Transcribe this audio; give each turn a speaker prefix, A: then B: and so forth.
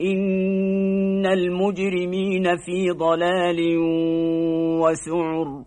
A: إن المجرمين في ضلال وسعر